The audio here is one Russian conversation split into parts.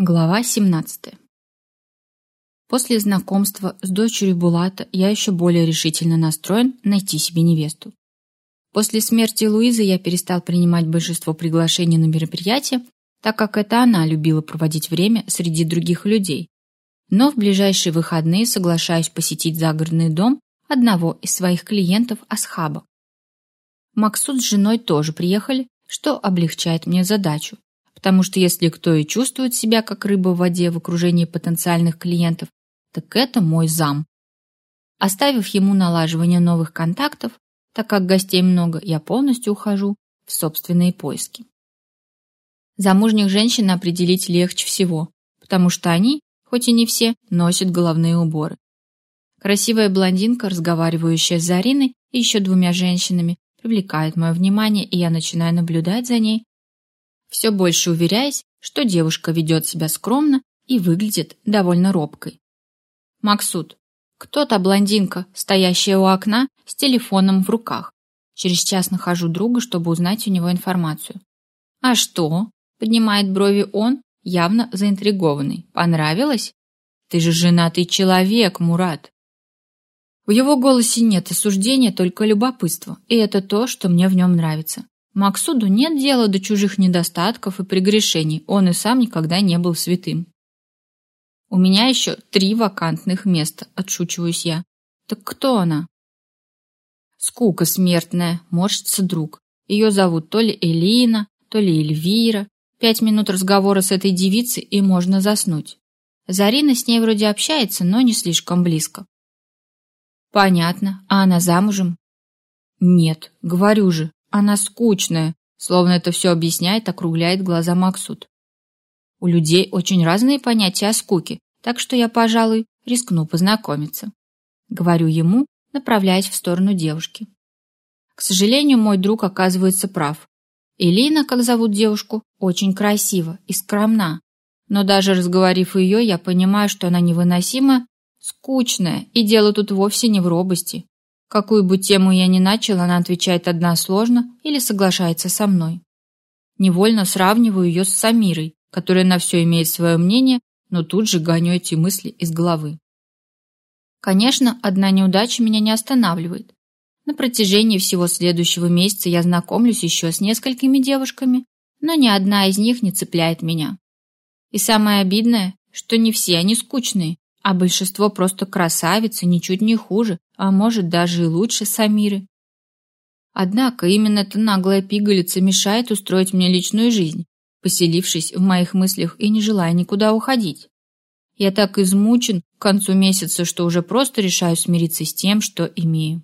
Глава 17. После знакомства с дочерью Булата я еще более решительно настроен найти себе невесту. После смерти Луизы я перестал принимать большинство приглашений на мероприятия, так как это она любила проводить время среди других людей. Но в ближайшие выходные соглашаюсь посетить загородный дом одного из своих клиентов Асхаба. Максут с женой тоже приехали, что облегчает мне задачу потому что если кто и чувствует себя как рыба в воде в окружении потенциальных клиентов, так это мой зам. Оставив ему налаживание новых контактов, так как гостей много, я полностью ухожу в собственные поиски. Замужних женщин определить легче всего, потому что они, хоть и не все, носят головные уборы. Красивая блондинка, разговаривающая с Зариной и еще двумя женщинами, привлекает мое внимание, и я начинаю наблюдать за ней все больше уверяясь, что девушка ведет себя скромно и выглядит довольно робкой. Максут. Кто та блондинка, стоящая у окна с телефоном в руках? Через час нахожу друга, чтобы узнать у него информацию. А что? Поднимает брови он, явно заинтригованный. Понравилось? Ты же женатый человек, Мурат. В его голосе нет осуждения, только любопытство, и это то, что мне в нем нравится. Максуду нет дела до чужих недостатков и прегрешений, он и сам никогда не был святым. У меня еще три вакантных места, отшучиваюсь я. Так кто она? Скука смертная, морщится друг. Ее зовут то ли Элина, то ли Эльвира. Пять минут разговора с этой девицей, и можно заснуть. Зарина с ней вроде общается, но не слишком близко. Понятно. А она замужем? Нет, говорю же, она скучная, словно это все объясняет, округляет глаза Максут. У людей очень разные понятия о скуке, так что я, пожалуй, рискну познакомиться. Говорю ему, направляясь в сторону девушки. К сожалению, мой друг оказывается прав. Элина, как зовут девушку, очень красива и скромна. Но даже разговорив ее, я понимаю, что она невыносимо скучная, и дело тут вовсе не в робости. Какую бы тему я ни начал, она отвечает односложно или соглашается со мной. Невольно сравниваю ее с Самирой, которая на все имеет свое мнение, но тут же гоню эти мысли из головы. Конечно, одна неудача меня не останавливает. На протяжении всего следующего месяца я знакомлюсь еще с несколькими девушками, но ни одна из них не цепляет меня. И самое обидное, что не все они скучные, а большинство просто красавицы, ничуть не хуже, а может даже и лучше Самиры. Однако именно эта наглая пигалица мешает устроить мне личную жизнь, поселившись в моих мыслях и не желая никуда уходить. Я так измучен к концу месяца, что уже просто решаю смириться с тем, что имею.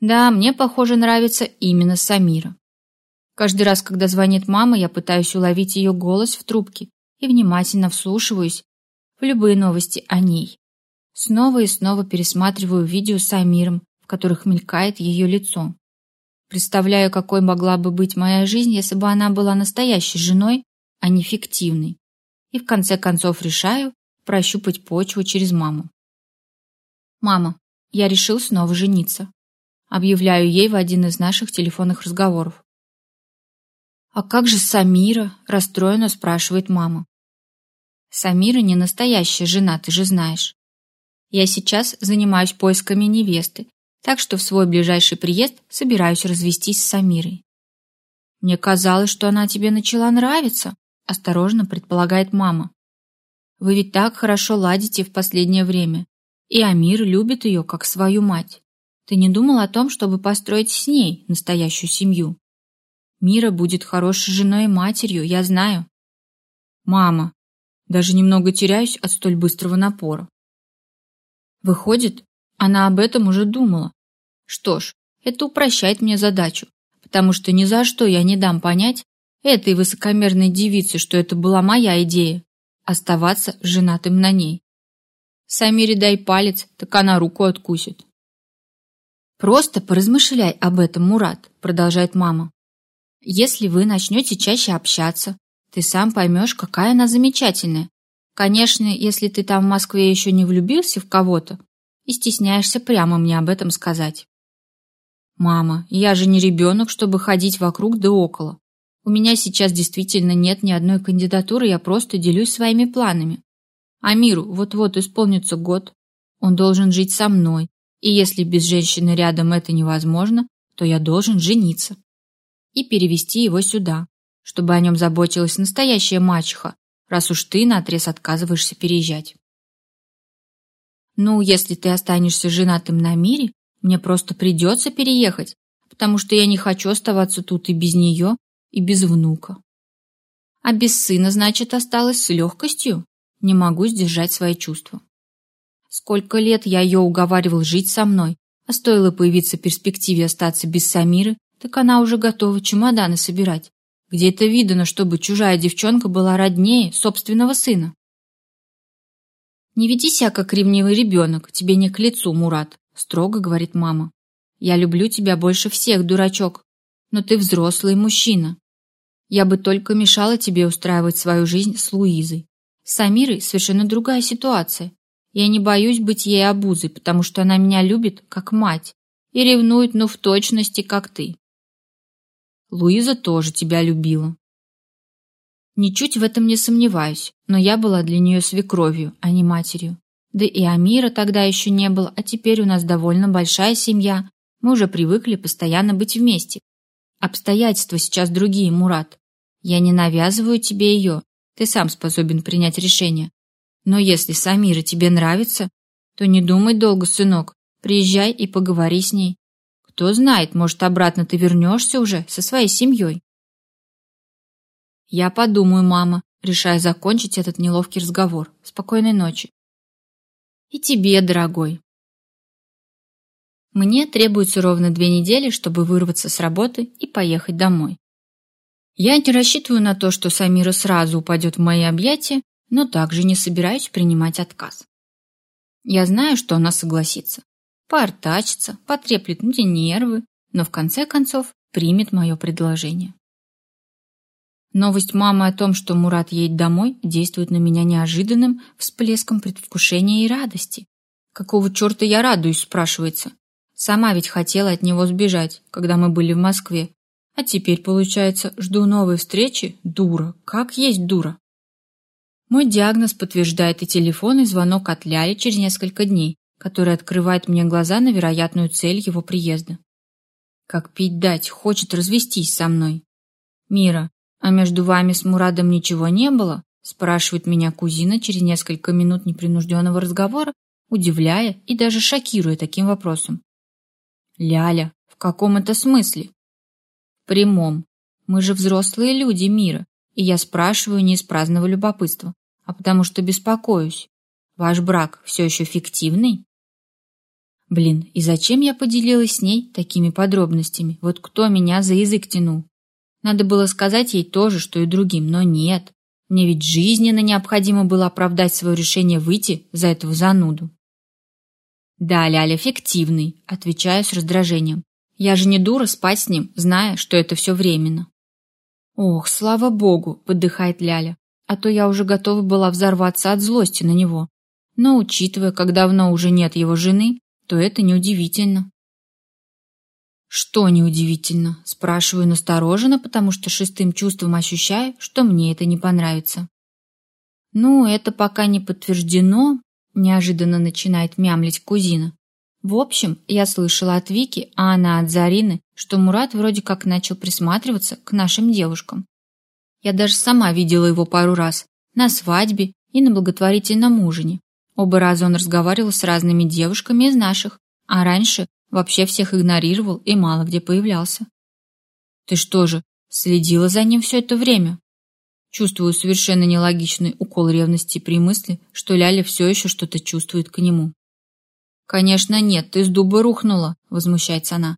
Да, мне, похоже, нравится именно Самира. Каждый раз, когда звонит мама, я пытаюсь уловить ее голос в трубке и внимательно вслушиваюсь в любые новости о ней. Снова и снова пересматриваю видео с Амиром, в которых мелькает ее лицо. Представляю, какой могла бы быть моя жизнь, если бы она была настоящей женой, а не фиктивной. И в конце концов решаю прощупать почву через маму. «Мама, я решил снова жениться», объявляю ей в один из наших телефонных разговоров. «А как же Самира?» – расстроенно спрашивает мама. Самира не настоящая жена, ты же знаешь. Я сейчас занимаюсь поисками невесты, так что в свой ближайший приезд собираюсь развестись с Самирой. Мне казалось, что она тебе начала нравиться, осторожно предполагает мама. Вы ведь так хорошо ладите в последнее время, и Амир любит ее как свою мать. Ты не думал о том, чтобы построить с ней настоящую семью? Мира будет хорошей женой и матерью, я знаю. Мама, даже немного теряюсь от столь быстрого напора. Выходит, она об этом уже думала. Что ж, это упрощает мне задачу, потому что ни за что я не дам понять этой высокомерной девице, что это была моя идея – оставаться женатым на ней. Самире дай палец, так она руку откусит. «Просто поразмышляй об этом, Мурат», – продолжает мама. «Если вы начнете чаще общаться, ты сам поймешь, какая она замечательная. Конечно, если ты там в Москве еще не влюбился в кого-то и стесняешься прямо мне об этом сказать. Мама, я же не ребенок, чтобы ходить вокруг да около. У меня сейчас действительно нет ни одной кандидатуры, я просто делюсь своими планами. А миру вот-вот исполнится год. Он должен жить со мной. И если без женщины рядом это невозможно, то я должен жениться. И перевести его сюда, чтобы о нем заботилась настоящая мачеха, раз уж ты наотрез отказываешься переезжать. Ну, если ты останешься женатым на мире, мне просто придется переехать, потому что я не хочу оставаться тут и без нее, и без внука. А без сына, значит, осталась с легкостью. Не могу сдержать свои чувства. Сколько лет я ее уговаривал жить со мной, а стоило появиться перспективе остаться без Самиры, так она уже готова чемоданы собирать. Где это видано, чтобы чужая девчонка была роднее собственного сына? «Не веди себя, как ревнивый ребенок, тебе не к лицу, Мурат», — строго говорит мама. «Я люблю тебя больше всех, дурачок, но ты взрослый мужчина. Я бы только мешала тебе устраивать свою жизнь с Луизой. С Амирой совершенно другая ситуация. Я не боюсь быть ей обузой, потому что она меня любит как мать и ревнует, ну, в точности, как ты. Луиза тоже тебя любила. Ничуть в этом не сомневаюсь, но я была для нее свекровью, а не матерью. Да и Амира тогда еще не было, а теперь у нас довольно большая семья. Мы уже привыкли постоянно быть вместе. Обстоятельства сейчас другие, Мурат. Я не навязываю тебе ее, ты сам способен принять решение. Но если Самира тебе нравится, то не думай долго, сынок. Приезжай и поговори с ней. Кто знает, может, обратно ты вернешься уже со своей семьей. Я подумаю, мама, решая закончить этот неловкий разговор. Спокойной ночи. И тебе, дорогой. Мне требуется ровно две недели, чтобы вырваться с работы и поехать домой. Я не рассчитываю на то, что Самира сразу упадет в мои объятия, но также не собираюсь принимать отказ. Я знаю, что она согласится, поортачится, потреплет мне нервы, но в конце концов примет мое предложение. Новость мамы о том, что Мурат едет домой, действует на меня неожиданным всплеском предвкушения и радости. Какого черта я радуюсь, спрашивается. Сама ведь хотела от него сбежать, когда мы были в Москве, а теперь, получается, жду новой встречи? Дура. Как есть дура. Мой диагноз подтверждает и телефонный звонок от Ляли через несколько дней, который открывает мне глаза на вероятную цель его приезда. Как пить дать, хочет развестись со мной. Мира, а между вами с Мурадом ничего не было? Спрашивает меня кузина через несколько минут непринужденного разговора, удивляя и даже шокируя таким вопросом. Ляля, в каком это смысле? прямом. Мы же взрослые люди мира, и я спрашиваю не из праздного любопытства, а потому что беспокоюсь. Ваш брак все еще фиктивный? Блин, и зачем я поделилась с ней такими подробностями? Вот кто меня за язык тянул? Надо было сказать ей то же, что и другим, но нет. Мне ведь жизненно необходимо было оправдать свое решение выйти за этого зануду. Да, Ляля, фиктивный, отвечаю с раздражением. Я же не дура спать с ним, зная, что это все временно. Ох, слава богу, выдыхает Ляля, а то я уже готова была взорваться от злости на него. Но учитывая, как давно уже нет его жены, то это неудивительно. Что неудивительно? Спрашиваю настороженно, потому что шестым чувством ощущаю, что мне это не понравится. Ну, это пока не подтверждено, неожиданно начинает мямлить кузина. В общем, я слышала от Вики, а она от Зарины, что Мурат вроде как начал присматриваться к нашим девушкам. Я даже сама видела его пару раз, на свадьбе и на благотворительном ужине. Оба раза он разговаривал с разными девушками из наших, а раньше вообще всех игнорировал и мало где появлялся. Ты что же, следила за ним все это время? Чувствую совершенно нелогичный укол ревности при мысли, что Ляля все еще что-то чувствует к нему. «Конечно нет, ты с дуба рухнула», — возмущается она.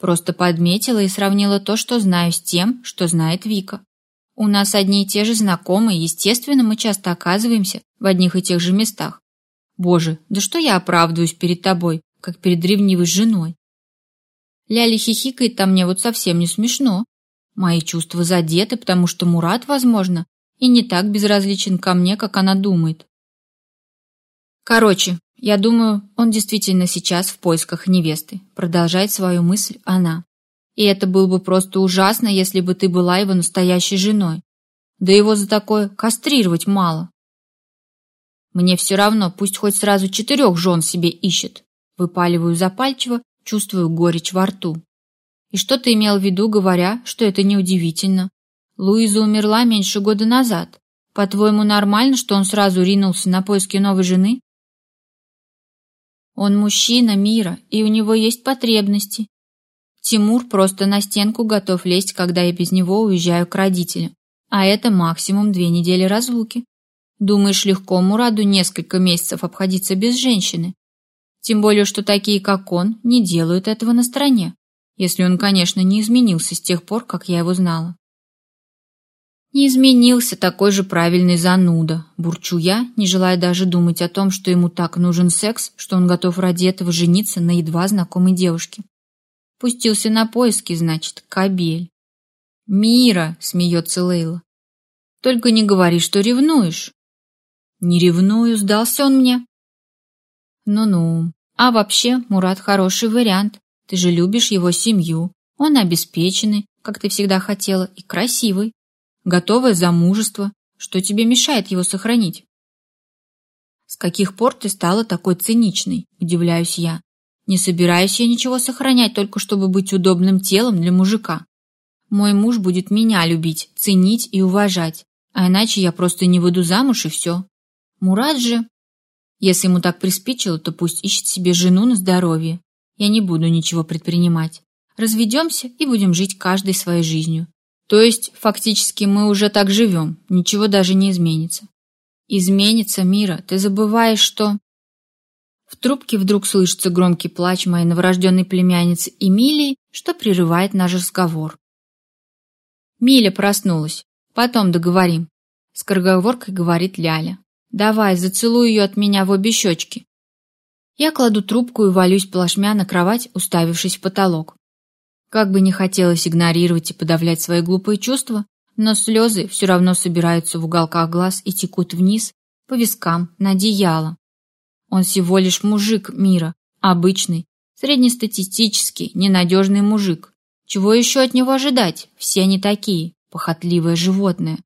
«Просто подметила и сравнила то, что знаю, с тем, что знает Вика. У нас одни и те же знакомые, естественно, мы часто оказываемся в одних и тех же местах. Боже, да что я оправдываюсь перед тобой, как перед ревнивой женой? Ляли хихикает, а мне вот совсем не смешно. Мои чувства задеты, потому что Мурат, возможно, и не так безразличен ко мне, как она думает. Короче, я думаю, он действительно сейчас в поисках невесты. Продолжает свою мысль она. И это было бы просто ужасно, если бы ты была его настоящей женой. Да его за такое кастрировать мало. Мне все равно, пусть хоть сразу четырех жен себе ищет. Выпаливаю запальчиво, чувствую горечь во рту. И что ты имел в виду, говоря, что это неудивительно? Луиза умерла меньше года назад. По-твоему, нормально, что он сразу ринулся на поиски новой жены? Он мужчина мира, и у него есть потребности. Тимур просто на стенку готов лезть, когда я без него уезжаю к родителям. А это максимум две недели разлуки. Думаешь, легко Мураду несколько месяцев обходиться без женщины? Тем более, что такие, как он, не делают этого на стороне. Если он, конечно, не изменился с тех пор, как я его знала. Не изменился такой же правильный зануда, бурчу я, не желая даже думать о том, что ему так нужен секс, что он готов ради этого жениться на едва знакомой девушке. Пустился на поиски, значит, кабель. «Мира!» — смеется Лейла. «Только не говори, что ревнуешь». «Не ревную, сдался он мне». «Ну-ну. А вообще, Мурат хороший вариант. Ты же любишь его семью. Он обеспеченный, как ты всегда хотела, и красивый. Готовое замужество. Что тебе мешает его сохранить? С каких пор ты стала такой циничной? Удивляюсь я. Не собираюсь я ничего сохранять, только чтобы быть удобным телом для мужика. Мой муж будет меня любить, ценить и уважать, а иначе я просто не выйду замуж и все. Мурат же... Если ему так приспичило, то пусть ищет себе жену на здоровье. Я не буду ничего предпринимать. Разведемся и будем жить каждой своей жизнью. То есть, фактически, мы уже так живем, ничего даже не изменится. Изменится, Мира, ты забываешь, что... В трубке вдруг слышится громкий плач моей новорожденной племянницы Эмилии, что прерывает наш разговор. Миля проснулась. Потом договорим. Скороговоркой говорит Ляля. Давай, зацелуй ее от меня в обе щечки. Я кладу трубку и валюсь плашмя на кровать, уставившись в потолок. Как бы не хотелось игнорировать и подавлять свои глупые чувства, но слезы все равно собираются в уголках глаз и текут вниз, по вискам, на одеяло. Он всего лишь мужик мира, обычный, среднестатистический, ненадежный мужик. Чего еще от него ожидать? Все они такие, похотливое животное.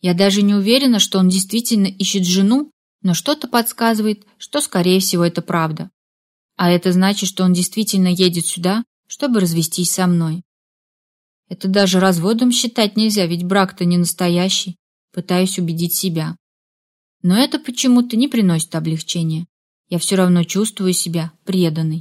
Я даже не уверена, что он действительно ищет жену, но что-то подсказывает, что, скорее всего, это правда. А это значит, что он действительно едет сюда, чтобы развестись со мной. Это даже разводом считать нельзя, ведь брак-то не настоящий. Пытаюсь убедить себя. Но это почему-то не приносит облегчения. Я все равно чувствую себя преданной.